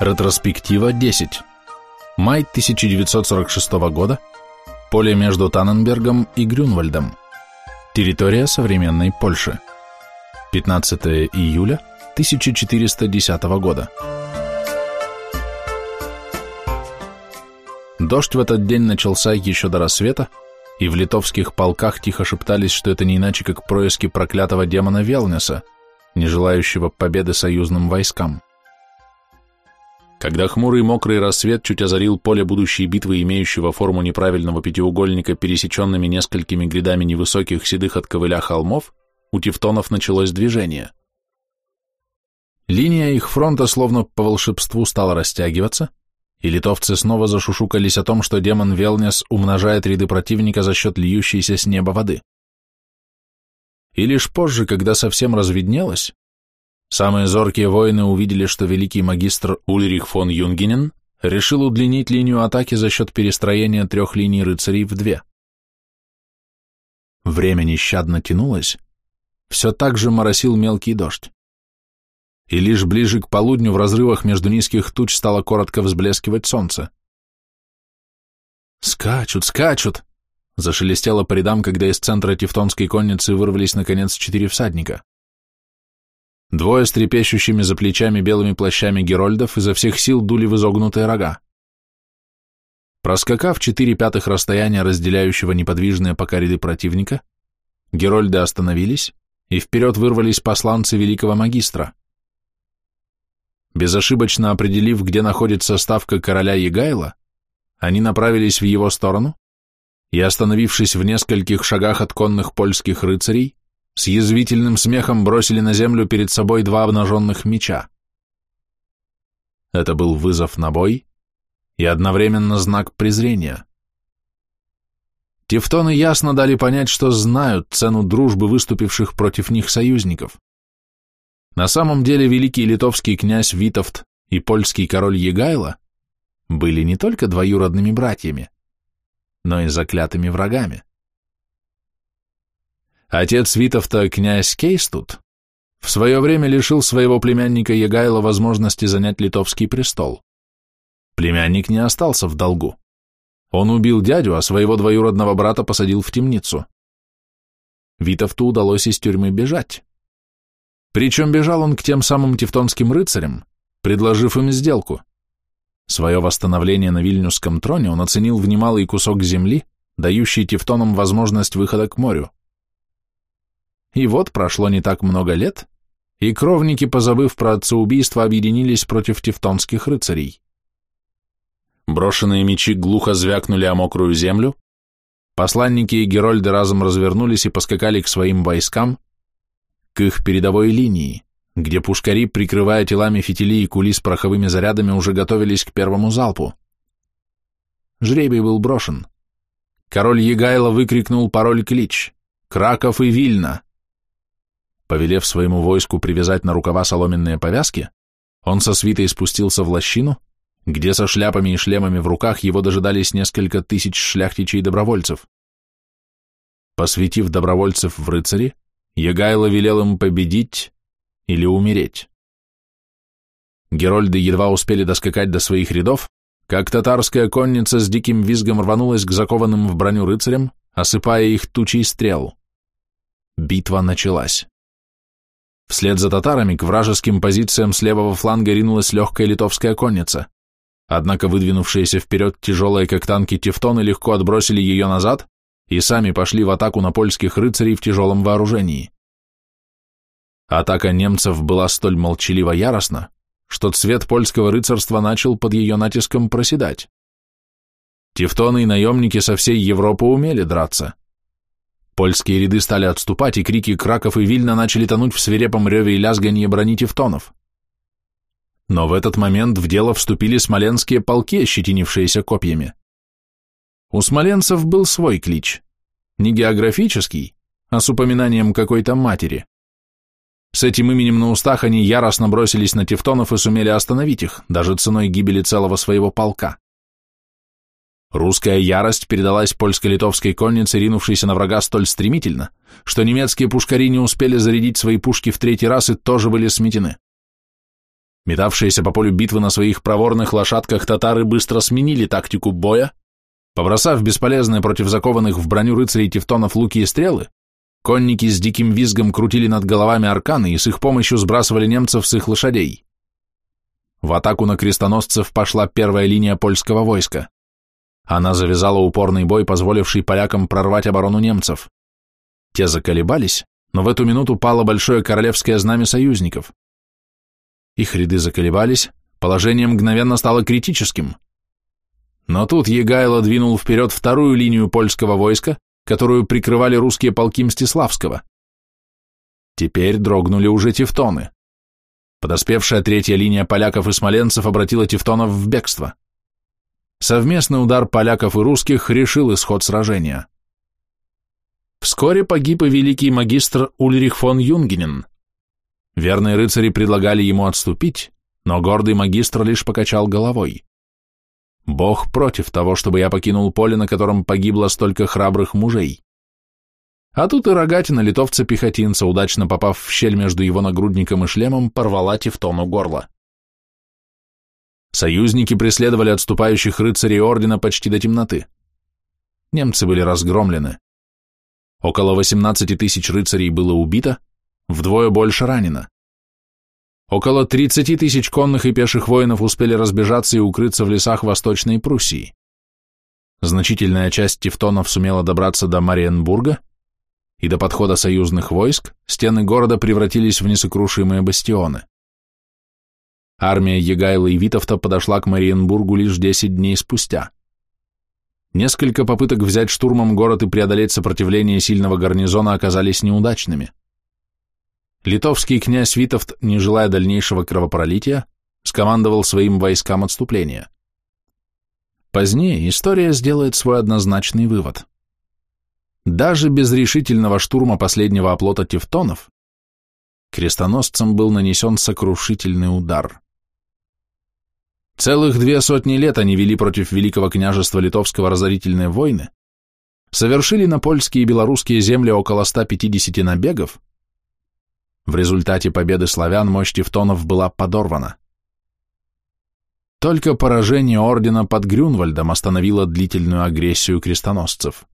Ретроспектива 10. Май 1946 года. Поле между Танненбергом и Грюнвальдом. Территория современной Польши. 15 июля 1410 года. Дождь в этот день начался еще до рассвета, и в литовских полках тихо шептались, что это не иначе, как происки проклятого демона Велнеса, не желающего победы союзным войскам. Когда хмурый мокрый рассвет чуть озарил поле будущей битвы, имеющего форму неправильного пятиугольника, пересеченными несколькими грядами невысоких седых от ковыля холмов, у тевтонов началось движение. Линия их фронта словно по волшебству стала растягиваться, и литовцы снова зашушукались о том, что демон Велнес умножает ряды противника за счет льющейся с неба воды. И лишь позже, когда совсем разведнелось, Самые зоркие воины увидели, что великий магистр Ульрих фон Юнгенен решил удлинить линию атаки за счет перестроения трех линий рыцарей в две. Время нещадно тянулось, все так же моросил мелкий дождь. И лишь ближе к полудню в разрывах между низких туч стало коротко взблескивать солнце. «Скачут, скачут!» — зашелестело по рядам, когда из центра тевтонской конницы вырвались, наконец, четыре всадника. Двое с трепещущими за плечами белыми плащами герольдов изо всех сил дули в изогнутые рога. Проскакав четыре пятых расстояния, разделяющего неподвижные пока ряды противника, герольды остановились, и вперед вырвались посланцы великого магистра. Безошибочно определив, где находится ставка короля Егайла, они направились в его сторону и, остановившись в нескольких шагах от конных польских рыцарей, с язвительным смехом бросили на землю перед собой два обнаженных меча. Это был вызов на бой и одновременно знак презрения. Тевтоны ясно дали понять, что знают цену дружбы выступивших против них союзников. На самом деле великий литовский князь Витовт и польский король Егайло были не только двоюродными братьями, но и заклятыми врагами. Отец Витовта, князь Кейстут, в свое время лишил своего племянника Егайла возможности занять литовский престол. Племянник не остался в долгу. Он убил дядю, а своего двоюродного брата посадил в темницу. Витовту удалось из тюрьмы бежать. Причем бежал он к тем самым тевтонским рыцарям, предложив им сделку. Свое восстановление на Вильнюсском троне он оценил в немалый кусок земли, дающий тевтонам возможность выхода к морю. И вот прошло не так много лет, и кровники, позабыв про отцеубийство, объединились против тевтонских рыцарей. Брошенные мечи глухо звякнули о мокрую землю, посланники и герольды разом развернулись и поскакали к своим войскам, к их передовой линии, где пушкари, прикрывая телами фитили и кули с пороховыми зарядами, уже готовились к первому залпу. Жребий был брошен. Король Егайло выкрикнул пароль-клич «Краков и Вильна!» Повелев своему войску привязать на рукава соломенные повязки, он со свитой спустился в лощину, где со шляпами и шлемами в руках его дожидались несколько тысяч шляхтичей-добровольцев. Посвятив добровольцев в рыцари, Егайло велел им победить или умереть. Герольды едва успели доскакать до своих рядов, как татарская конница с диким визгом рванулась к закованным в броню рыцарям, осыпая их тучей стрел. Битва началась. Вслед за татарами к вражеским позициям с левого фланга ринулась легкая литовская конница. Однако выдвинувшиеся вперед тяжелые, как танки, тевтоны легко отбросили ее назад и сами пошли в атаку на польских рыцарей в тяжелом вооружении. Атака немцев была столь молчаливо яростна, что цвет польского рыцарства начал под ее натиском проседать. Тевтоны и наемники со всей Европы умели драться. Польские ряды стали отступать, и крики Краков и Вильна начали тонуть в свирепом реве и лязганье брони тевтонов. Но в этот момент в дело вступили смоленские полки, ощетинившиеся копьями. У смоленцев был свой клич, не географический, а с упоминанием какой-то матери. С этим именем на устах они яростно бросились на тевтонов и сумели остановить их, даже ценой гибели целого своего полка. Русская ярость передалась польско-литовской коннице, ринувшейся на врага столь стремительно, что немецкие пушкари не успели зарядить свои пушки в третий раз и тоже были сметены. Метавшиеся по полю битвы на своих проворных лошадках татары быстро сменили тактику боя, побросав бесполезные против закованных в броню рыцарей тевтонов луки и стрелы, конники с диким визгом крутили над головами арканы и с их помощью сбрасывали немцев с их лошадей. В атаку на крестоносцев пошла первая линия польского войска. Она завязала упорный бой, позволивший полякам прорвать оборону немцев. Те заколебались, но в эту минуту пало большое королевское знамя союзников. Их ряды заколебались, положение мгновенно стало критическим. Но тут Егайло двинул вперед вторую линию польского войска, которую прикрывали русские полки Мстиславского. Теперь дрогнули уже тевтоны. Подоспевшая третья линия поляков и смоленцев обратила тевтонов в бегство. Совместный удар поляков и русских решил исход сражения. Вскоре погиб и великий магистр Ульрих фон Юнгенен. Верные рыцари предлагали ему отступить, но гордый магистр лишь покачал головой. Бог против того, чтобы я покинул поле, на котором погибло столько храбрых мужей. А тут и рогатина литовца-пехотинца, удачно попав в щель между его нагрудником и шлемом, порвала Тевтону горло. Союзники преследовали отступающих рыцарей ордена почти до темноты. Немцы были разгромлены. Около 18 тысяч рыцарей было убито, вдвое больше ранено. Около 30 тысяч конных и пеших воинов успели разбежаться и укрыться в лесах Восточной Пруссии. Значительная часть тевтонов сумела добраться до Мариенбурга, и до подхода союзных войск стены города превратились в несокрушимые бастионы. Армия Егайла и Витовта подошла к Мариенбургу лишь 10 дней спустя. Несколько попыток взять штурмом город и преодолеть сопротивление сильного гарнизона оказались неудачными. Литовский князь Витовт, не желая дальнейшего кровопролития, скомандовал своим войскам отступление. Позднее история сделает свой однозначный вывод. Даже без решительного штурма последнего оплота тевтонов крестоносцам был нанесен сокрушительный удар. Целых две сотни лет они вели против Великого княжества Литовского разорительные войны, совершили на польские и белорусские земли около 150 набегов. В результате победы славян мощь тевтонов была подорвана. Только поражение ордена под Грюнвальдом остановило длительную агрессию крестоносцев.